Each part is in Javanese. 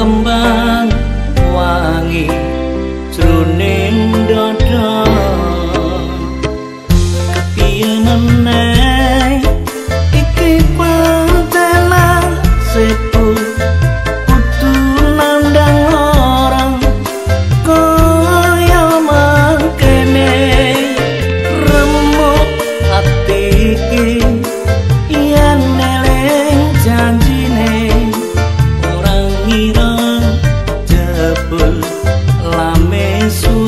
kembang wangi jroning dada. Kepiyen meneh iki pentela sepu kudu nandang orang kaya mangkene remuk ati iki lame su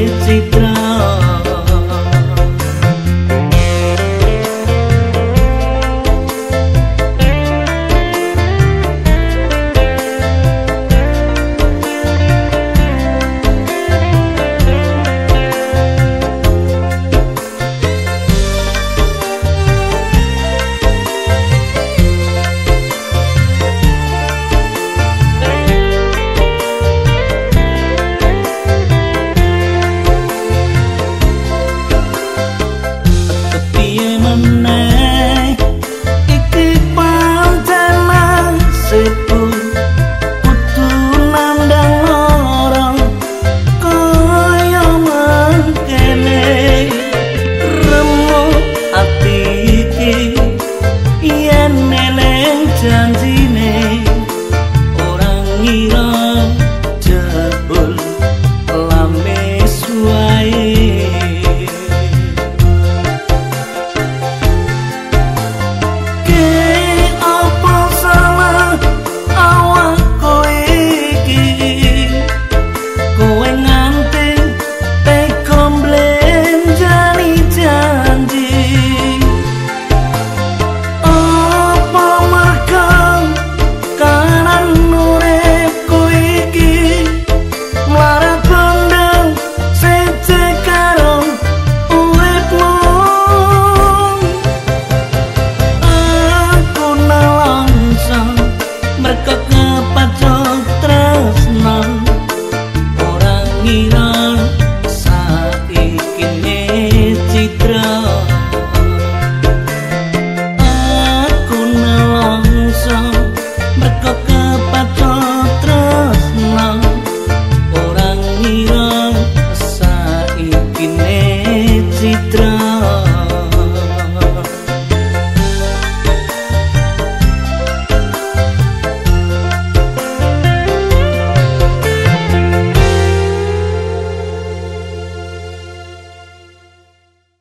It's